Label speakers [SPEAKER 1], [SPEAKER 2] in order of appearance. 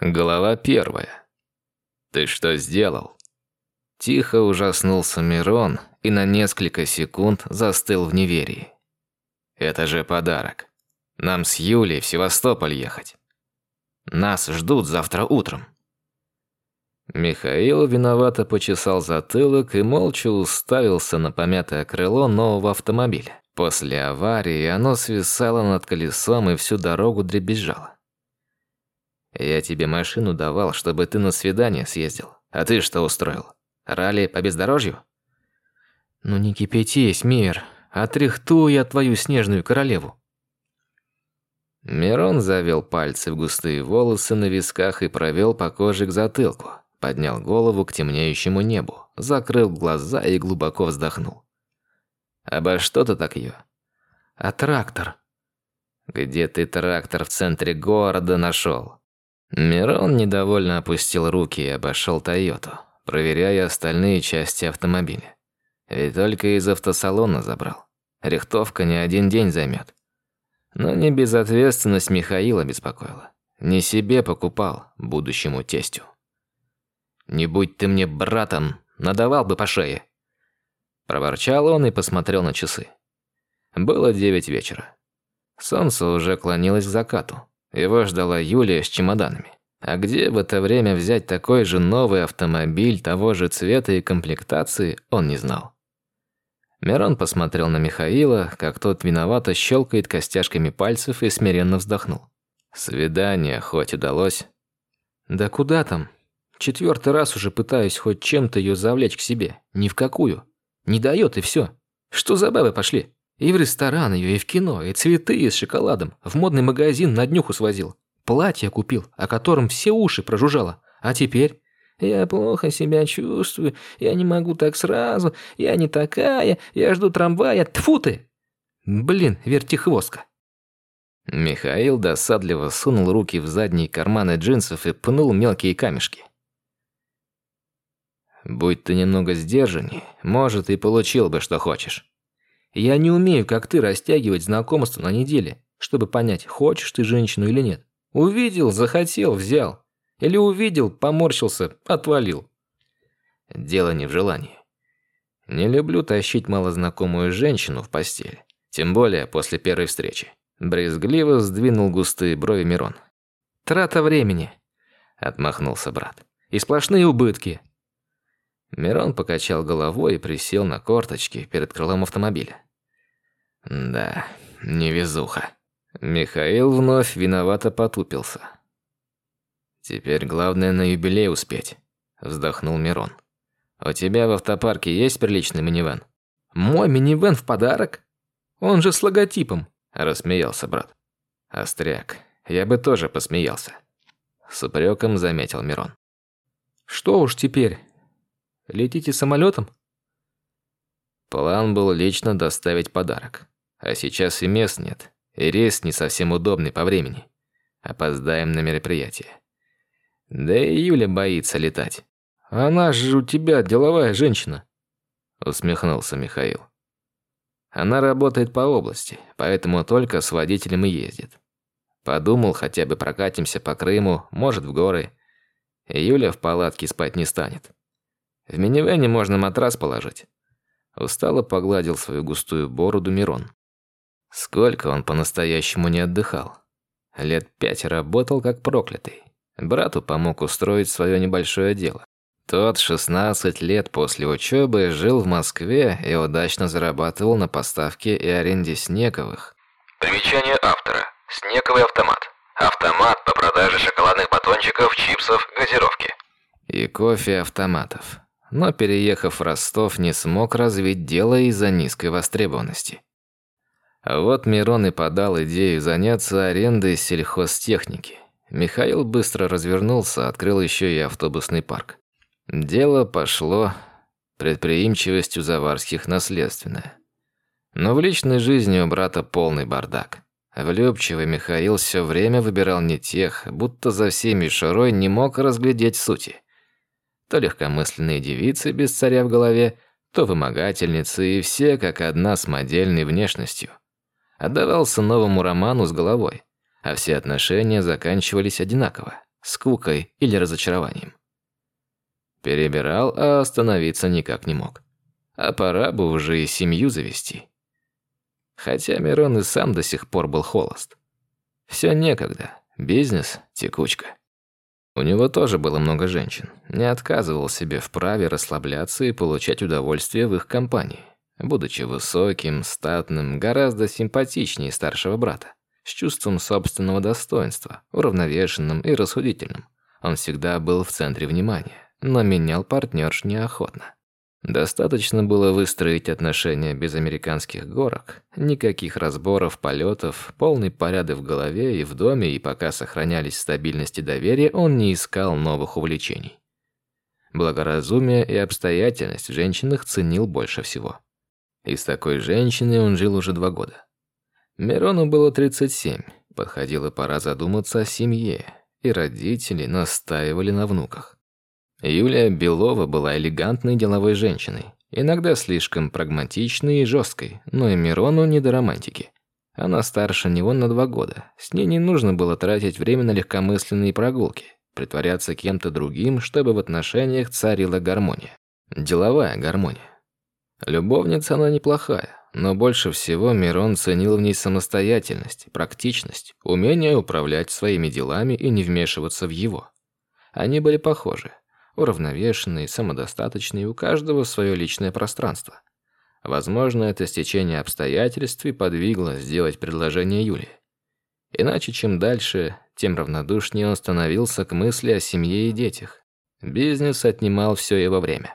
[SPEAKER 1] Глава первая. «Ты что сделал?» Тихо ужаснулся Мирон и на несколько секунд застыл в неверии. «Это же подарок. Нам с Юлей в Севастополь ехать. Нас ждут завтра утром». Михаил виновато почесал затылок и молча уставился на помятое крыло нового автомобиля. После аварии оно свисало над колесом и всю дорогу дребезжало. Я тебе машину давал, чтобы ты на свидание съездил. А ты что устроил? Ралли по бездорожью?
[SPEAKER 2] Ну не кипятись, Мир. Отряхтую я твою снежную королеву.
[SPEAKER 1] Мирон завел пальцы в густые волосы на висках и провел по коже к затылку. Поднял голову к темнеющему небу, закрыл глаза и глубоко вздохнул. «Обо что ты так ее?
[SPEAKER 2] «А трактор?»
[SPEAKER 1] «Где ты трактор в центре города нашел? Мирон недовольно опустил руки и обошел Тойоту, проверяя остальные части автомобиля. Ведь только из автосалона забрал. Рихтовка не один день займет. Но не безответственность Михаила беспокоила. Не себе покупал, будущему тестю. «Не будь ты мне братом, надавал бы по шее!» Проворчал он и посмотрел на часы. Было девять вечера. Солнце уже клонилось к закату. Его ждала Юлия с чемоданами. А где в это время взять такой же новый автомобиль того же цвета и комплектации, он не знал. Мирон посмотрел на Михаила, как тот виновато щелкает костяшками пальцев и смиренно вздохнул. Свидание хоть удалось.
[SPEAKER 2] Да куда там? Четвертый раз уже пытаюсь хоть чем-то ее завлечь к себе. Ни в какую. Не дает и все. Что за бабы пошли? И в ресторан ее, и в кино, и цветы с шоколадом. В модный магазин на днюху свозил. Платье купил, о котором все уши прожужжало. А теперь... Я плохо себя чувствую, я не могу так сразу, я не такая, я жду трамвая, тфу ты! Блин, вертихвостка.
[SPEAKER 1] Михаил досадливо сунул руки в задние карманы джинсов и пнул мелкие камешки. Будь ты немного сдержанней, может, и получил бы, что хочешь.
[SPEAKER 2] Я не умею, как ты, растягивать знакомство на неделе, чтобы понять, хочешь ты женщину или нет. Увидел, захотел, взял. Или увидел, поморщился, отвалил.
[SPEAKER 1] Дело не в желании. Не люблю тащить малознакомую женщину в постель. Тем более после первой встречи. Брезгливо сдвинул густые брови Мирон.
[SPEAKER 2] «Трата времени», — отмахнулся брат. «И сплошные убытки».
[SPEAKER 1] Мирон покачал головой и присел на корточки перед крылом автомобиля. Да, невезуха. Михаил вновь виновато потупился. Теперь главное на юбилей успеть, вздохнул Мирон. У тебя в автопарке есть приличный минивэн?
[SPEAKER 2] Мой минивэн в подарок? Он же с логотипом,
[SPEAKER 1] рассмеялся брат. Остряк, я бы тоже посмеялся. С упреком заметил Мирон.
[SPEAKER 2] Что уж теперь? Летите самолетом?
[SPEAKER 1] План был лично доставить подарок. А сейчас и мест нет, и рейс не совсем удобный по времени. Опоздаем на мероприятие. Да и Юля боится летать.
[SPEAKER 2] Она же у тебя деловая женщина.
[SPEAKER 1] Усмехнулся Михаил. Она работает по области, поэтому только с водителем и ездит. Подумал, хотя бы прокатимся по Крыму, может, в горы. Юля в палатке спать не станет. В минивэне можно матрас положить. Устало погладил свою густую бороду Мирон. Сколько он по-настоящему не отдыхал. Лет пять работал как проклятый. Брату помог устроить свое небольшое дело. Тот 16 лет после учебы жил в Москве и удачно зарабатывал на поставке и аренде снеговых.
[SPEAKER 3] Примечание автора. Снеговый автомат. Автомат по продаже шоколадных батончиков, чипсов, газировки.
[SPEAKER 1] И кофе-автоматов. Но переехав в Ростов, не смог развить дело из-за низкой востребованности. Вот Мирон и подал идею заняться арендой сельхозтехники. Михаил быстро развернулся, открыл еще и автобусный парк. Дело пошло предприимчивостью Заварских наследственное. Но в личной жизни у брата полный бардак. Влюбчивый Михаил все время выбирал не тех, будто за всей мишурой не мог разглядеть сути. То легкомысленные девицы без царя в голове, то вымогательницы, и все как одна с модельной внешностью отдавался новому роману с головой, а все отношения заканчивались одинаково – скукой или разочарованием. Перебирал, а остановиться никак не мог. А пора бы уже и семью завести. Хотя Мирон и сам до сих пор был холост. Все некогда, бизнес, текучка. У него тоже было много женщин. Не отказывал себе в праве расслабляться и получать удовольствие в их компании. Будучи высоким, статным, гораздо симпатичнее старшего брата. С чувством собственного достоинства, уравновешенным и рассудительным. Он всегда был в центре внимания, но менял партнерш неохотно. Достаточно было выстроить отношения без американских горок, никаких разборов, полетов, полный порядок в голове и в доме, и пока сохранялись стабильность и доверие, он не искал новых увлечений. Благоразумие и обстоятельность в женщинах ценил больше всего. И с такой женщиной он жил уже два года. Мирону было 37, подходила пора задуматься о семье, и родители настаивали на внуках. Юлия Белова была элегантной деловой женщиной, иногда слишком прагматичной и жесткой, но и Мирону не до романтики. Она старше него на два года. С ней не нужно было тратить время на легкомысленные прогулки, притворяться кем-то другим, чтобы в отношениях царила гармония. Деловая гармония. Любовница она неплохая, но больше всего Мирон ценил в ней самостоятельность, практичность, умение управлять своими делами и не вмешиваться в его. Они были похожи уравновешенный, самодостаточный, у каждого свое личное пространство. Возможно, это стечение обстоятельств и подвигло сделать предложение Юлии. Иначе, чем дальше, тем равнодушнее он становился к мысли о семье и детях. Бизнес отнимал все его время.